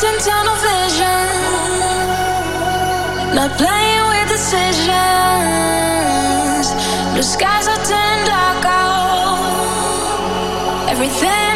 Vision not playing with decisions. The skies are turning dark out. Everything.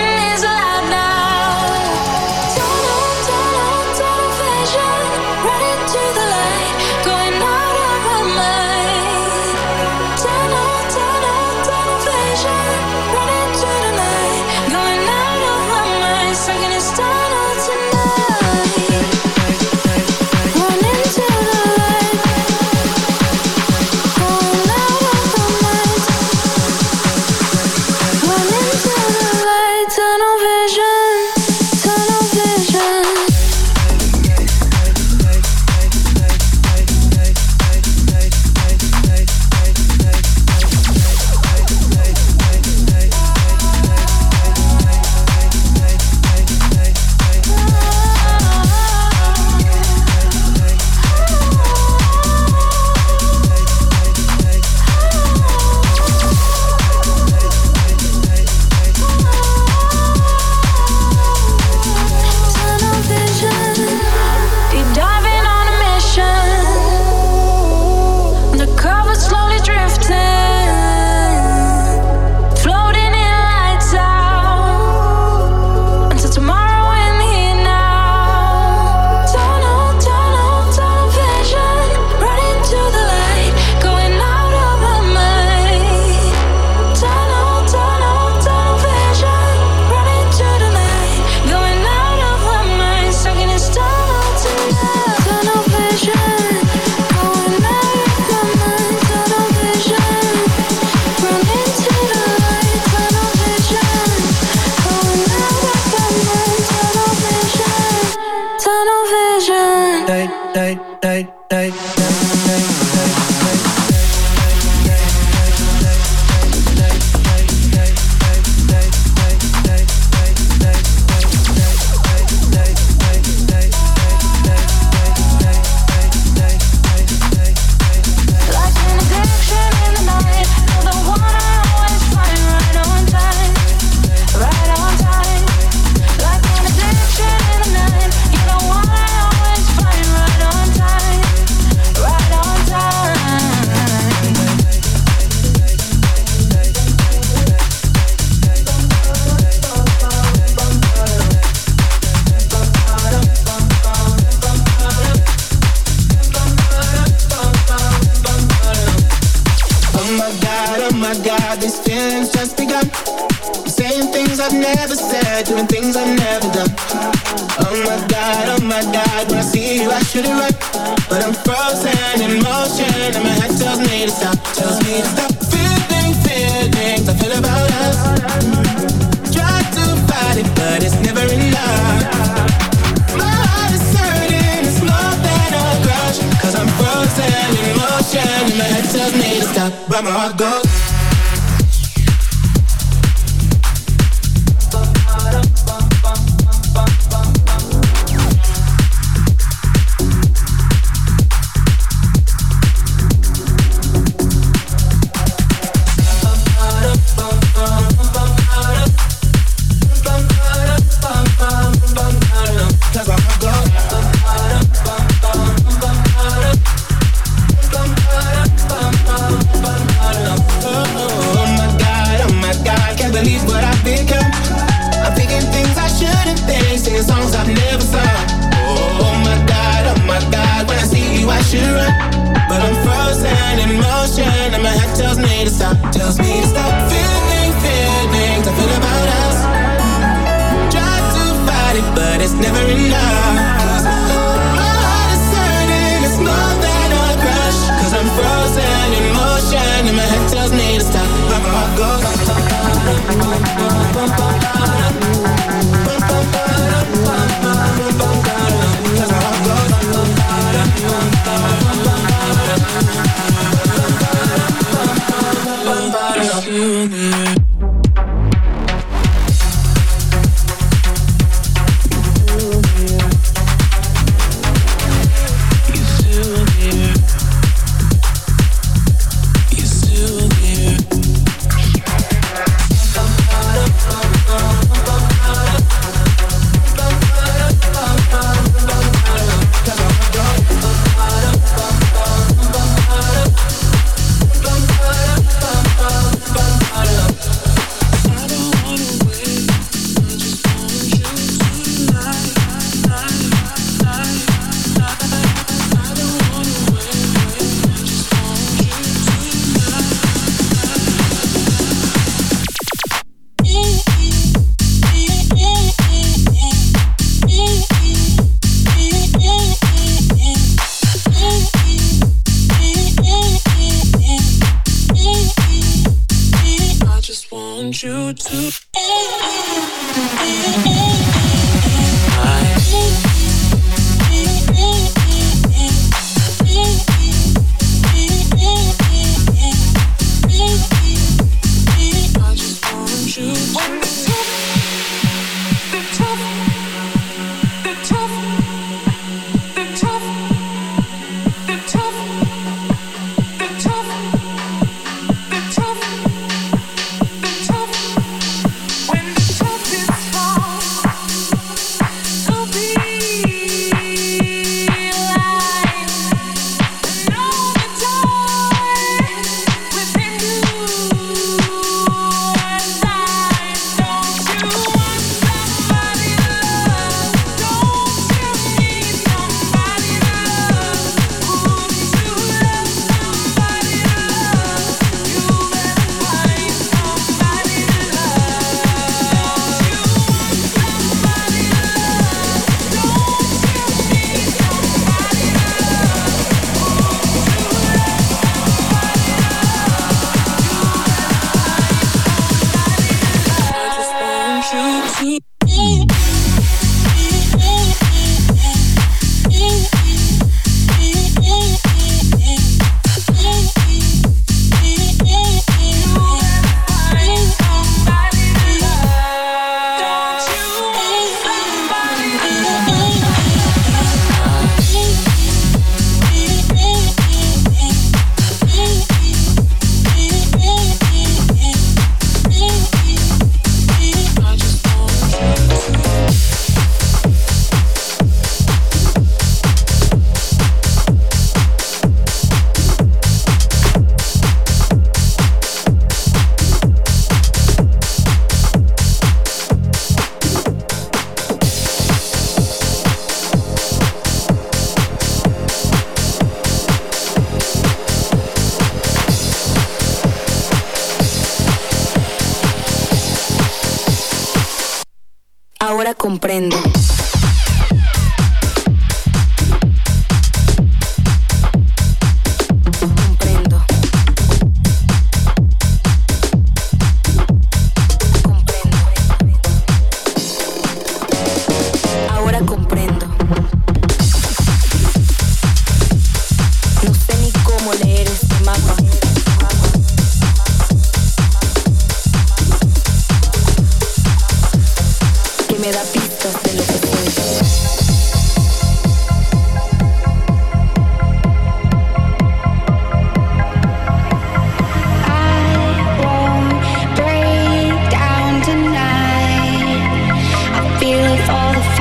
tells me to stop, tells me to stop feeling feelings I feel about us. Try to fight it, but it's never enough. My heart is hurting, it's more than a grudge. I'm frozen in motion, and my head tells me to stop, but my heart goes.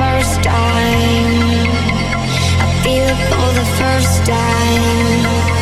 first time. I feel it for the first time.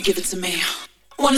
give it to me. why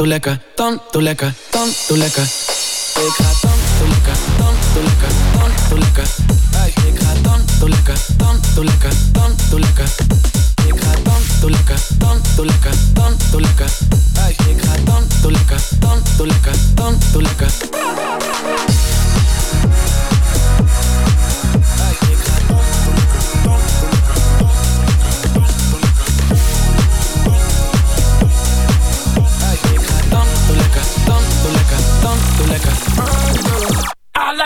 tanto lekker, dan tanto lekker, dan tanto lekker. Ik ga dan tanto lekker, dan tanto lekker, dan tanto lekker. Ik ga dan tanto lekker, dan tanto lekker, dan tanto lekker. Ik ga dan tanto lekker, dan tanto lekker, dan tanto lekker. Ik ga dan tanto lekker, dan tanto lekker, dan tanto lekker.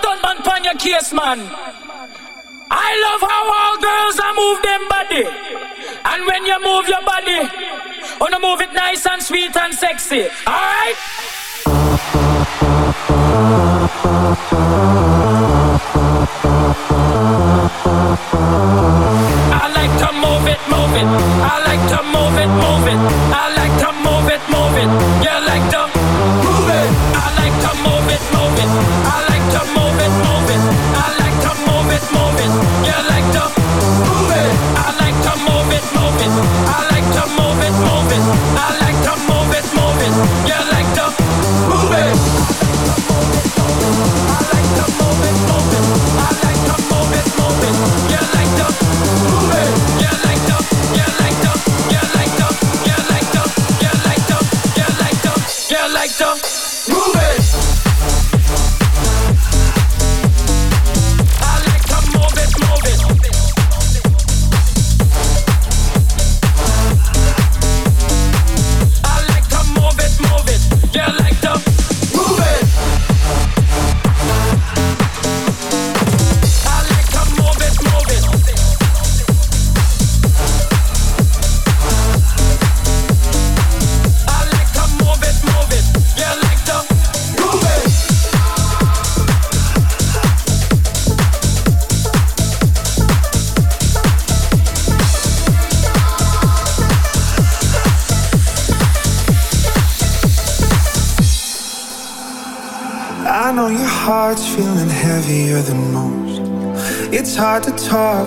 stunt man pan your case, man. I love how all girls I move them body. And when you move your body, oh, wanna move it nice and sweet and sexy. Alright? I like to move it, move it. I like to move it, move it. I like to move it, move it. You like to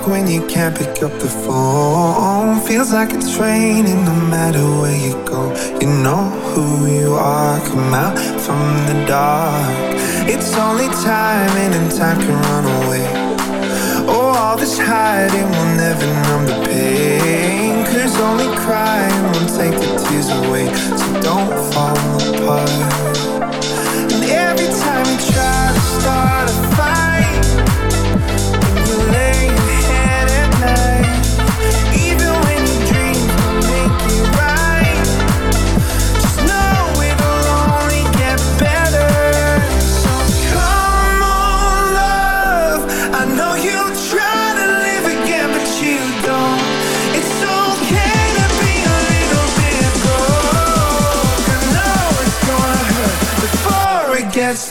talk when you can't pick up the phone. Feels like it's raining. no matter where you go, you know who you are. Come out from the dark. It's only time, and time can run away. Oh, all this hiding will never numb the pain. Cause only crying will take the tears away. So don't fall apart. And every time you try to start.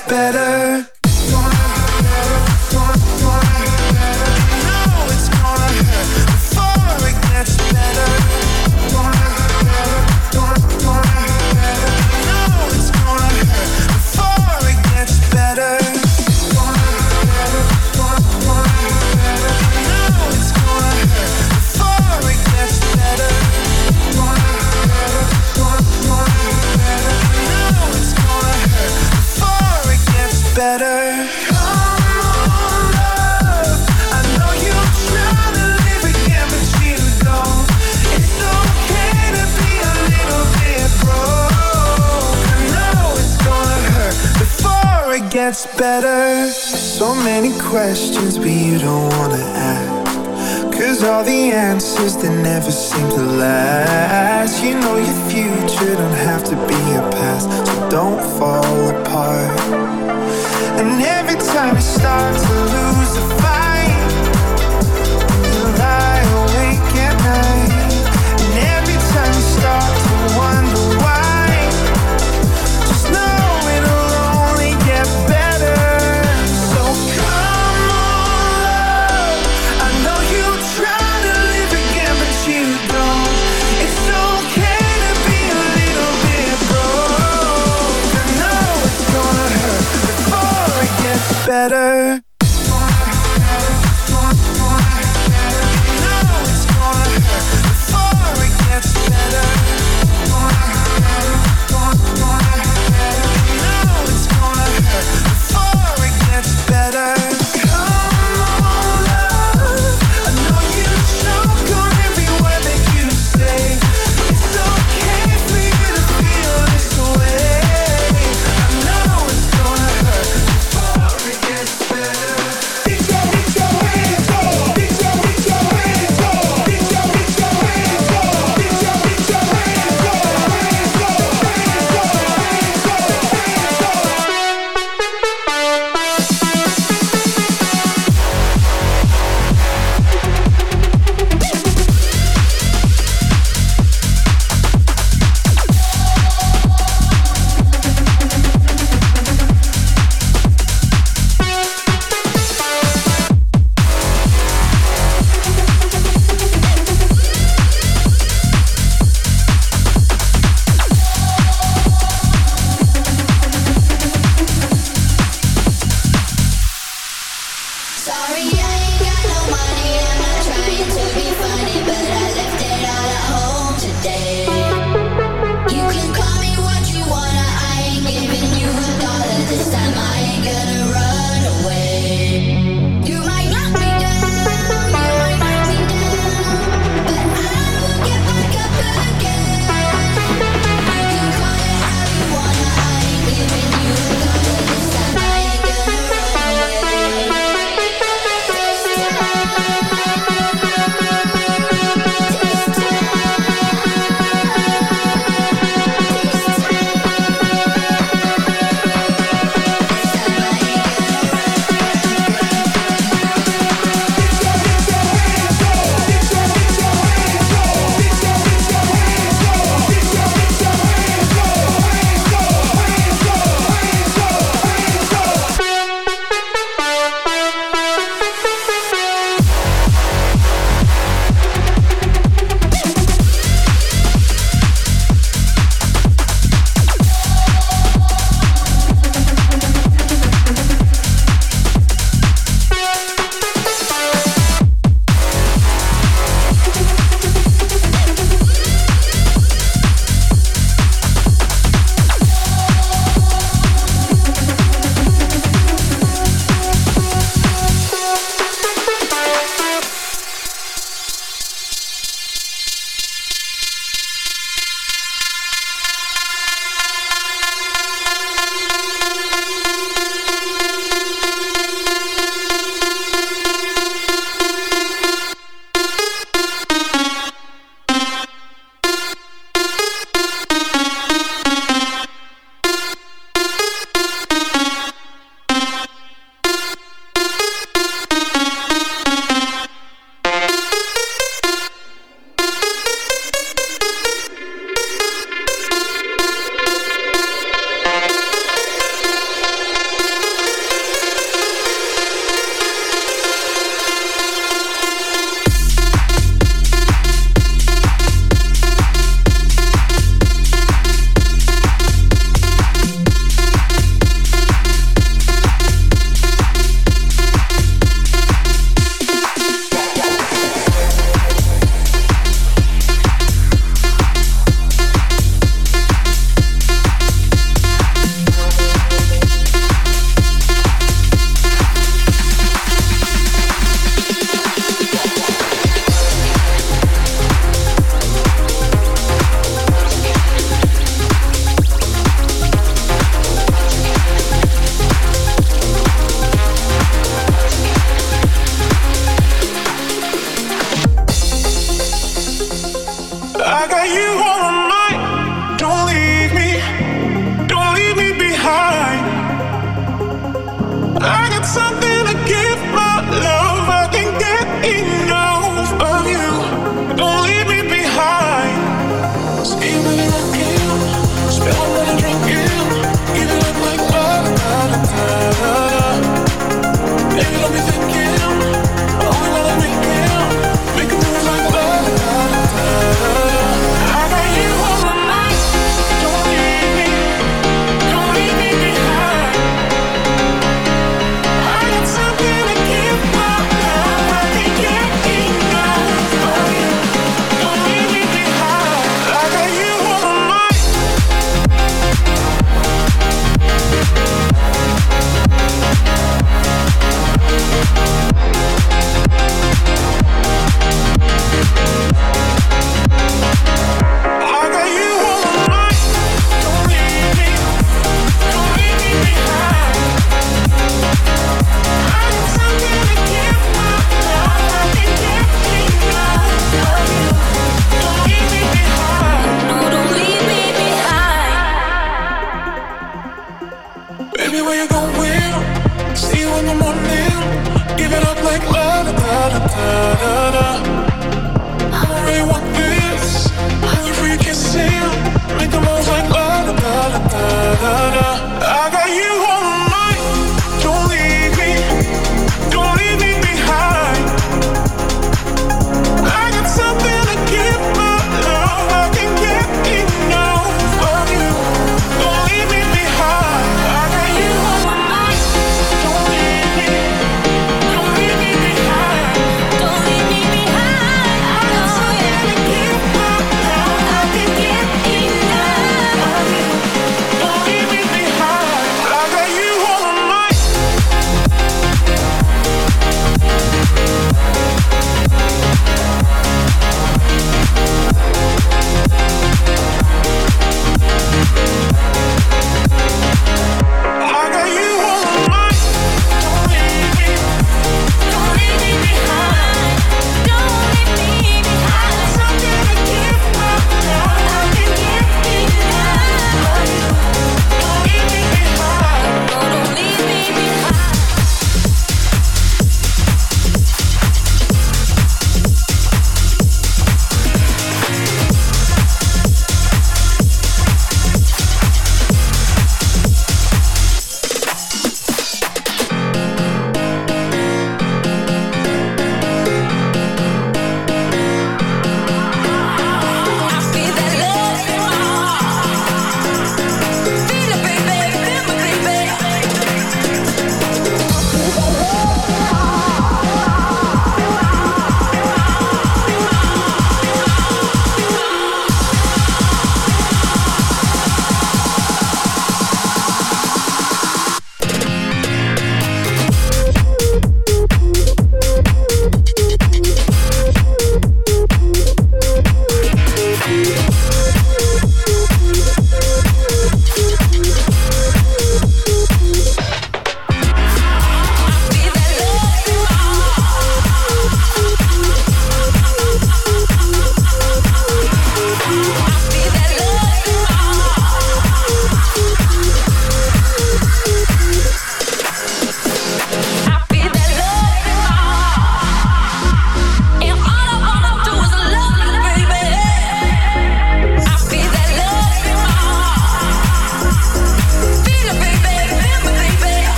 better. Gets better. So many questions, but you don't wanna ask. Cause all the answers they never seem to last. You know your future don't have to be your past, so don't fall apart. And every time you start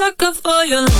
sucker for your love.